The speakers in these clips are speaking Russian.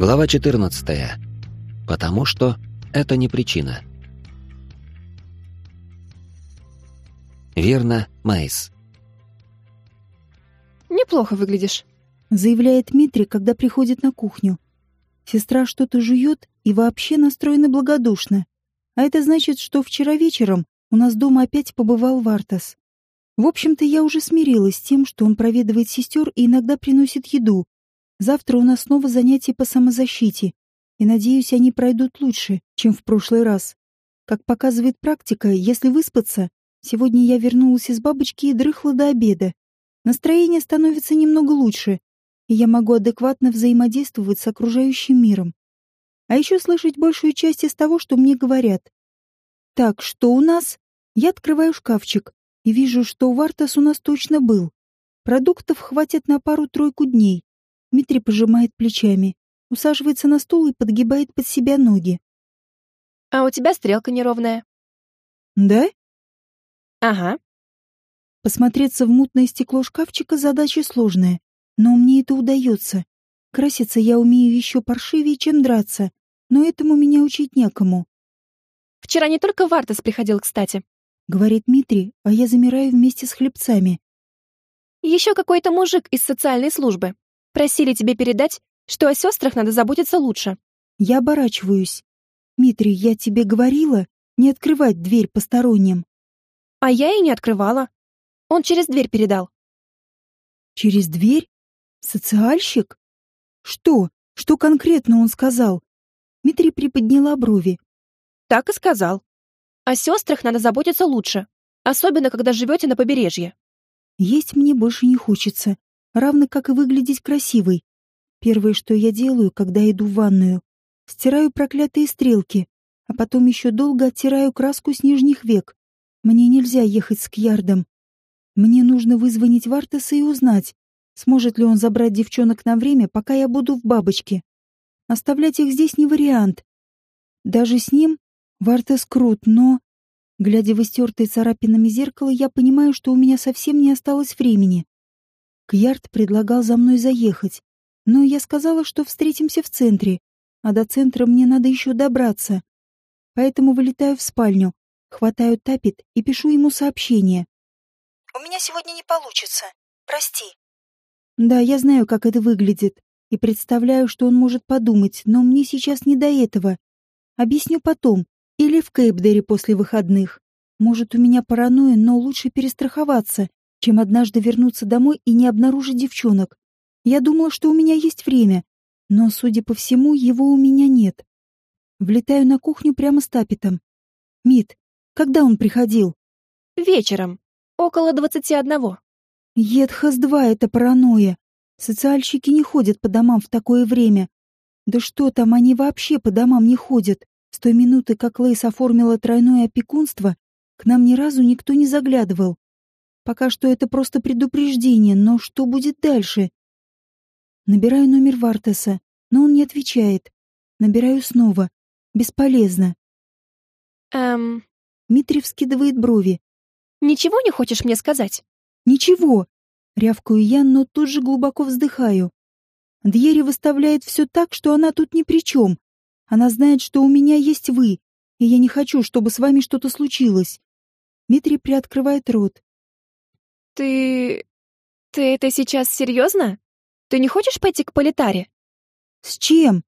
Глава 14. Потому что это не причина. Верно, Майс. «Неплохо выглядишь», — заявляет Дмитрий, когда приходит на кухню. Сестра что-то жует и вообще настроена благодушно. А это значит, что вчера вечером у нас дома опять побывал Вартас. В общем-то, я уже смирилась с тем, что он проведывает сестер и иногда приносит еду. Завтра у нас снова занятия по самозащите, и, надеюсь, они пройдут лучше, чем в прошлый раз. Как показывает практика, если выспаться, сегодня я вернулась из бабочки и дрыхла до обеда. Настроение становится немного лучше, и я могу адекватно взаимодействовать с окружающим миром. А еще слышать большую часть из того, что мне говорят. Так, что у нас? Я открываю шкафчик и вижу, что Вартас у нас точно был. Продуктов хватит на пару-тройку дней. Дмитрий пожимает плечами, усаживается на стул и подгибает под себя ноги. «А у тебя стрелка неровная». «Да?» «Ага». Посмотреться в мутное стекло шкафчика задача сложная, но мне это удается. Краситься я умею еще паршивее, чем драться, но этому меня учить некому. «Вчера не только Вартас приходил, кстати», — говорит Дмитрий, а я замираю вместе с хлебцами. «Еще какой-то мужик из социальной службы. Просили тебе передать, что о сестрах надо заботиться лучше. Я оборачиваюсь. Митрий, я тебе говорила не открывать дверь посторонним. А я и не открывала. Он через дверь передал. Через дверь? Социальщик? Что? Что конкретно он сказал? Митрий приподняла брови. Так и сказал. О сестрах надо заботиться лучше, особенно когда живете на побережье. Есть мне больше не хочется равно как и выглядеть красивой. Первое, что я делаю, когда иду в ванную, стираю проклятые стрелки, а потом еще долго оттираю краску с нижних век. Мне нельзя ехать с Кьярдом. Мне нужно вызвонить Вартеса и узнать, сможет ли он забрать девчонок на время, пока я буду в бабочке. Оставлять их здесь не вариант. Даже с ним Вартес крут, но... Глядя в истертое царапинами зеркало, я понимаю, что у меня совсем не осталось времени. Кьярд предлагал за мной заехать, но я сказала, что встретимся в центре, а до центра мне надо еще добраться. Поэтому вылетаю в спальню, хватаю тапет и пишу ему сообщение. «У меня сегодня не получится. Прости». Да, я знаю, как это выглядит, и представляю, что он может подумать, но мне сейчас не до этого. Объясню потом, или в Кейпдере после выходных. Может, у меня паранойя, но лучше перестраховаться чем однажды вернуться домой и не обнаружить девчонок. Я думала, что у меня есть время, но, судя по всему, его у меня нет. Влетаю на кухню прямо с тапетом. Мит, когда он приходил? Вечером. Около двадцати одного. Едхас-2 — это паранойя. Социальщики не ходят по домам в такое время. Да что там, они вообще по домам не ходят. С той минуты, как Лейс оформила тройное опекунство, к нам ни разу никто не заглядывал. Пока что это просто предупреждение, но что будет дальше? Набираю номер Вартеса, но он не отвечает. Набираю снова. Бесполезно. Эм... Митрий вскидывает брови. Ничего не хочешь мне сказать? Ничего. Рявкаю я, но тут же глубоко вздыхаю. Дьери выставляет все так, что она тут ни при чем. Она знает, что у меня есть вы, и я не хочу, чтобы с вами что-то случилось. Митрий приоткрывает рот. Ты... ты это сейчас серьезно? Ты не хочешь пойти к Политаре? С чем?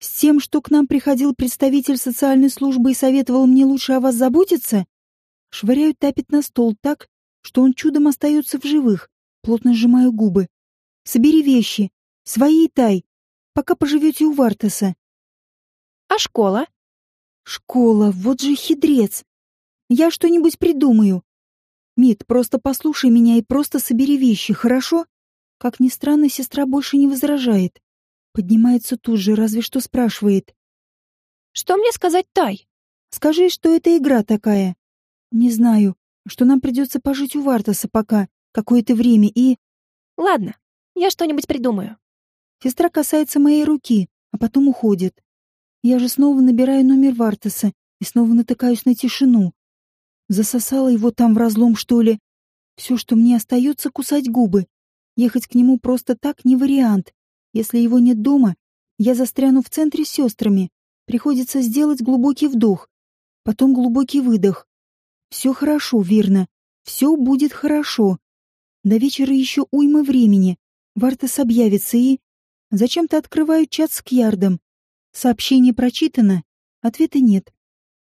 С тем, что к нам приходил представитель социальной службы и советовал мне лучше о вас заботиться? Швыряю тапит на стол так, что он чудом остается в живых. Плотно сжимаю губы. Собери вещи. Свои и тай. Пока поживете у Вартеса. А школа? Школа, вот же хитрец. Я что-нибудь придумаю. Мит, просто послушай меня и просто собери вещи, хорошо? Как ни странно, сестра больше не возражает. Поднимается тут же, разве что спрашивает. Что мне сказать Тай? Скажи, что это игра такая. Не знаю, что нам придется пожить у Вартаса пока, какое-то время и... Ладно, я что-нибудь придумаю. Сестра касается моей руки, а потом уходит. Я же снова набираю номер Вартаса и снова натыкаюсь на тишину. Засосала его там в разлом, что ли? Все, что мне остается, кусать губы. Ехать к нему просто так не вариант. Если его нет дома, Я застряну в центре с сестрами. Приходится сделать глубокий вдох, потом глубокий выдох. Все хорошо, верно. Все будет хорошо. До вечера еще уйма времени. Вартас объявится и... Зачем-то открываю чат с Кьярдом. Сообщение прочитано? Ответа нет.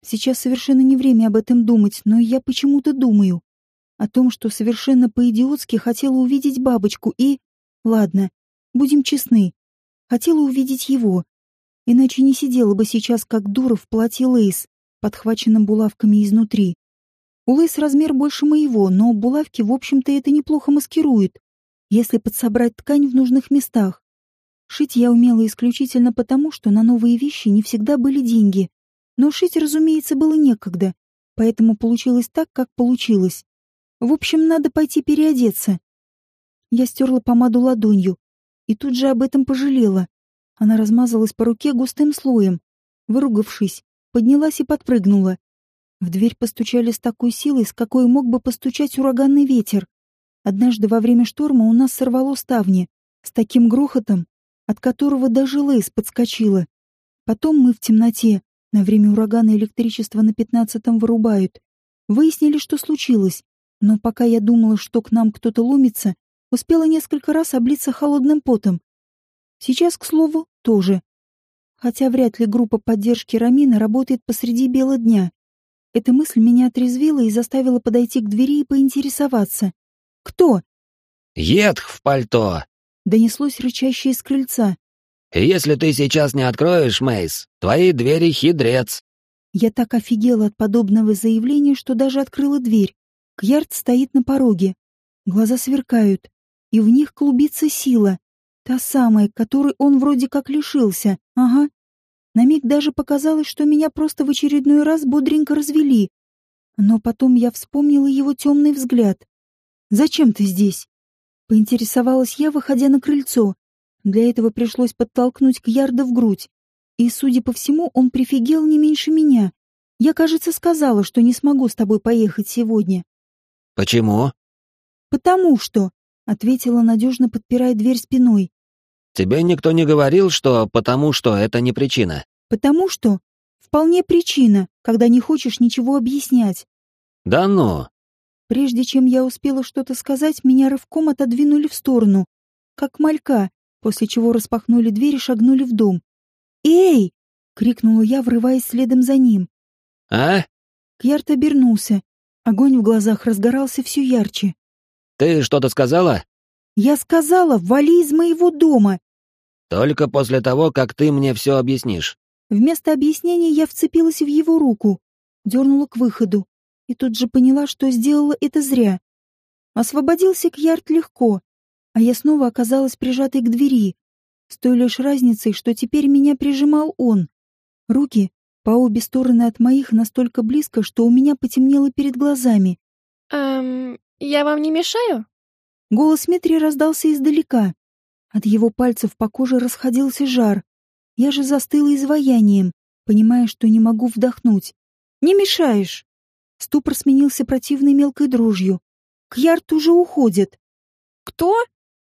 Сейчас совершенно не время об этом думать, но я почему-то думаю. О том, что совершенно по-идиотски хотела увидеть бабочку и... Ладно, будем честны. Хотела увидеть его. Иначе не сидела бы сейчас как дура в платье Лейс, подхваченном булавками изнутри. У Лейс размер больше моего, но булавки, в общем-то, это неплохо маскируют, если подсобрать ткань в нужных местах. Шить я умела исключительно потому, что на новые вещи не всегда были деньги. Но шить, разумеется, было некогда, поэтому получилось так, как получилось. В общем, надо пойти переодеться. Я стерла помаду ладонью и тут же об этом пожалела. Она размазалась по руке густым слоем. Выругавшись, поднялась и подпрыгнула. В дверь постучали с такой силой, с какой мог бы постучать ураганный ветер. Однажды во время шторма у нас сорвало ставни с таким грохотом, от которого даже Лейс подскочила. Потом мы в темноте, на время урагана электричество на пятнадцатом вырубают, выяснили, что случилось, но пока я думала, что к нам кто-то ломится, успела несколько раз облиться холодным потом. Сейчас, к слову, тоже. Хотя вряд ли группа поддержки Рамина работает посреди бела дня. Эта мысль меня отрезвила и заставила подойти к двери и поинтересоваться. «Кто?» «Едх в пальто!» Донеслось рычащее с крыльца. «Если ты сейчас не откроешь, Мейс, твои двери хитрец». Я так офигела от подобного заявления, что даже открыла дверь. Кьярд стоит на пороге. Глаза сверкают, и в них клубится сила. Та самая, которой он вроде как лишился. Ага. На миг даже показалось, что меня просто в очередной раз бодренько развели. Но потом я вспомнила его темный взгляд. «Зачем ты здесь?» Поинтересовалась я, выходя на крыльцо. Для этого пришлось подтолкнуть Кьярда в грудь. И, судя по всему, он прифигел не меньше меня. Я, кажется, сказала, что не смогу с тобой поехать сегодня. «Почему?» «Потому что», — ответила, надежно подпирая дверь спиной. «Тебе никто не говорил, что потому что это не причина?» «Потому что вполне причина, когда не хочешь ничего объяснять». «Да ну!» Прежде чем я успела что-то сказать, меня рывком отодвинули в сторону, как малька, после чего распахнули дверь и шагнули в дом. «Эй!» — крикнула я, врываясь следом за ним. «А?» Кьярт обернулся. Огонь в глазах разгорался все ярче. «Ты что-то сказала?» «Я сказала, вали из моего дома!» «Только после того, как ты мне все объяснишь». Вместо объяснения я вцепилась в его руку, дернула к выходу и тут же поняла, что сделала это зря. Освободился Кьярд легко, а я снова оказалась прижатой к двери, с той лишь разницей, что теперь меня прижимал он. Руки по обе стороны от моих настолько близко, что у меня потемнело перед глазами. «Эм, я вам не мешаю?» Голос Митри раздался издалека. От его пальцев по коже расходился жар. Я же застыла изваянием, понимая, что не могу вдохнуть. «Не мешаешь!» Ступор сменился противной мелкой дрожью. Кьярд уже уходит. «Кто?»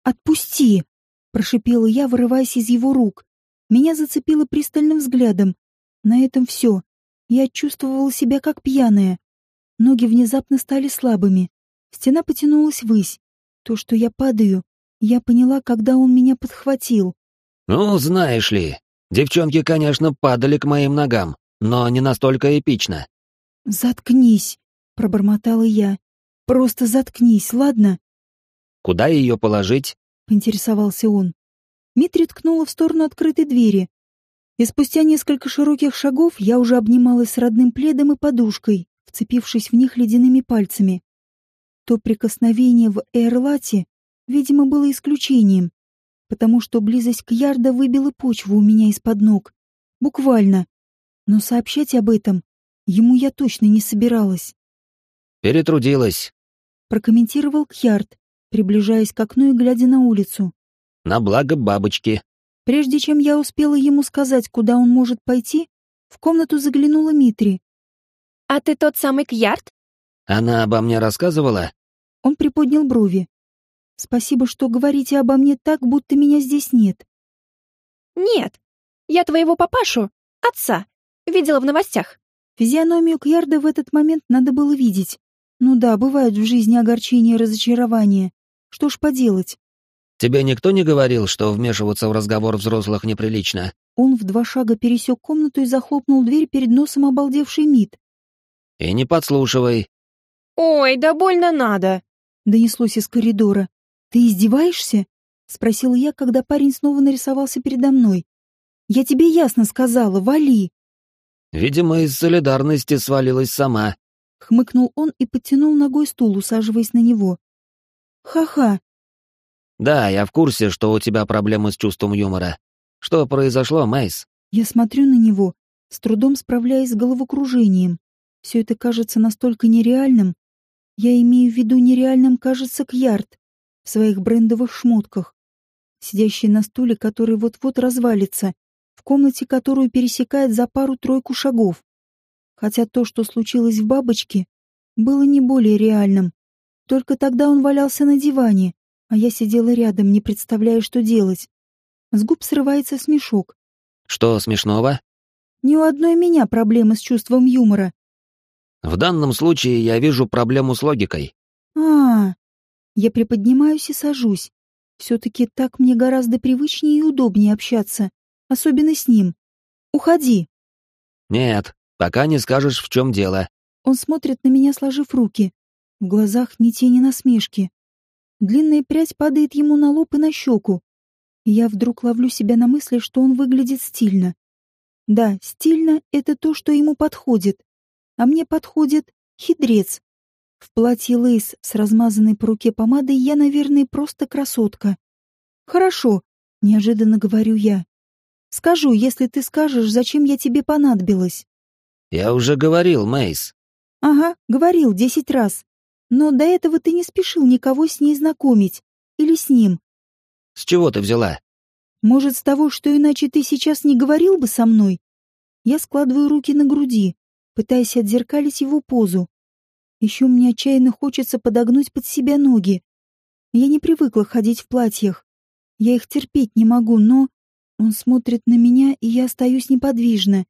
«Отпусти!» — прошипела я, вырываясь из его рук. Меня зацепило пристальным взглядом. На этом все. Я чувствовала себя как пьяная. Ноги внезапно стали слабыми. Стена потянулась ввысь. То, что я падаю, я поняла, когда он меня подхватил. «Ну, знаешь ли, девчонки, конечно, падали к моим ногам, но не настолько эпично. «Заткнись», — пробормотала я. «Просто заткнись, ладно?» «Куда ее положить?» — поинтересовался он. Митри ткнула в сторону открытой двери. И спустя несколько широких шагов я уже обнималась с родным пледом и подушкой, вцепившись в них ледяными пальцами. То прикосновение в Эрлате, видимо, было исключением, потому что близость к Ярда выбила почву у меня из-под ног. Буквально. Но сообщать об этом Ему я точно не собиралась. «Перетрудилась», — прокомментировал Кьярд, приближаясь к окну и глядя на улицу. «На благо бабочки». Прежде чем я успела ему сказать, куда он может пойти, в комнату заглянула Митри. «А ты тот самый Кьярд?» «Она обо мне рассказывала?» Он приподнял брови. «Спасибо, что говорите обо мне так, будто меня здесь нет». «Нет, Я твоего папашу, отца, видела в новостях. Физиономию Кьярда в этот момент надо было видеть. Ну да, бывают в жизни огорчения и разочарования. Что ж поделать? Тебе никто не говорил, что вмешиваться в разговор взрослых неприлично? Он в два шага пересек комнату и захлопнул дверь перед носом обалдевший Мид. И не подслушивай. Ой, да больно надо. Донеслось из коридора. Ты издеваешься? Спросил я, когда парень снова нарисовался передо мной. Я тебе ясно сказала, вали. Видимо, из солидарности свалилась сама. Хмыкнул он и подтянул ногой стул, усаживаясь на него. Ха-ха. Да, я в курсе, что у тебя проблемы с чувством юмора. Что произошло, Мейс? Я смотрю на него, с трудом справляясь с головокружением. Все это кажется настолько нереальным. Я имею в виду нереальным, кажется, Кьярд в своих брендовых шмотках, сидящий на стуле, который вот-вот развалится, в комнате, которую пересекает за пару-тройку шагов. Хотя то, что случилось в бабочке, было не более реальным. Только тогда он валялся на диване, а я сидела рядом, не представляя, что делать. С губ срывается смешок. Что смешного? Ни у одной меня проблемы с чувством юмора. В данном случае я вижу проблему с логикой. А, -а, -а. я приподнимаюсь и сажусь. Все-таки так мне гораздо привычнее и удобнее общаться, особенно с ним. Уходи. Нет, пока не скажешь, в чем дело. Он смотрит на меня, сложив руки. В глазах ни тени насмешки. Длинная прядь падает ему на лоб и на щеку. И я вдруг ловлю себя на мысли, что он выглядит стильно. Да, стильно — это то, что ему подходит а мне подходит хитрец. В платье лейс с размазанной по руке помадой я, наверное, просто красотка. Хорошо, неожиданно говорю я. Скажу, если ты скажешь, зачем я тебе понадобилась. Я уже говорил, Мейс. Ага, говорил десять раз. Но до этого ты не спешил никого с ней знакомить. Или с ним. С чего ты взяла? Может, с того, что иначе ты сейчас не говорил бы со мной? Я складываю руки на груди, пытаясь отзеркалить его позу. Еще мне отчаянно хочется подогнуть под себя ноги. Я не привыкла ходить в платьях. Я их терпеть не могу, но... Он смотрит на меня, и я остаюсь неподвижна.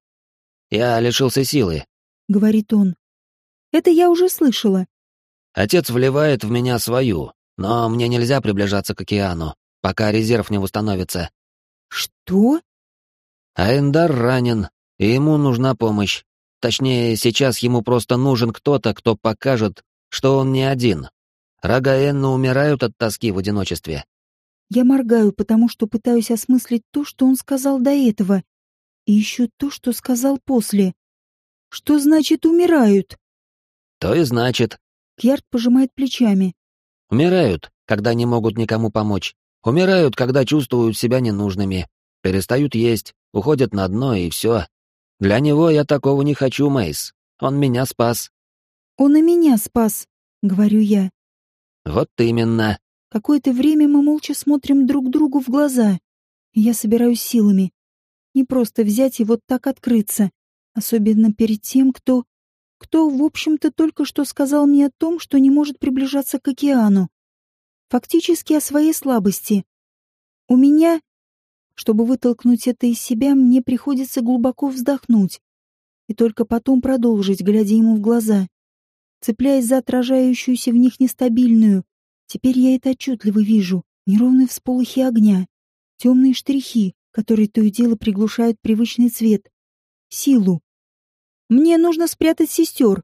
«Я лишился силы», — говорит он. «Это я уже слышала». «Отец вливает в меня свою, но мне нельзя приближаться к океану, пока резерв не восстановится». «Что?» «Аэндар ранен, и ему нужна помощь. Точнее, сейчас ему просто нужен кто-то, кто покажет, что он не один. Рога Энна умирают от тоски в одиночестве. Я моргаю, потому что пытаюсь осмыслить то, что он сказал до этого, и еще то, что сказал после. Что значит «умирают»? То и значит. Кьярд пожимает плечами. Умирают, когда не могут никому помочь. Умирают, когда чувствуют себя ненужными. Перестают есть, уходят на дно и все. Для него я такого не хочу, Мейс. Он меня спас. Он и меня спас, говорю я. Вот именно. Какое-то время мы молча смотрим друг другу в глаза. Я собираюсь силами. Не просто взять и вот так открыться, особенно перед тем, кто... кто, в общем-то, только что сказал мне о том, что не может приближаться к океану. Фактически о своей слабости. У меня чтобы вытолкнуть это из себя, мне приходится глубоко вздохнуть и только потом продолжить, глядя ему в глаза. Цепляясь за отражающуюся в них нестабильную, теперь я это отчетливо вижу, неровные всполохи огня, темные штрихи, которые то и дело приглушают привычный цвет, силу. «Мне нужно спрятать сестер»,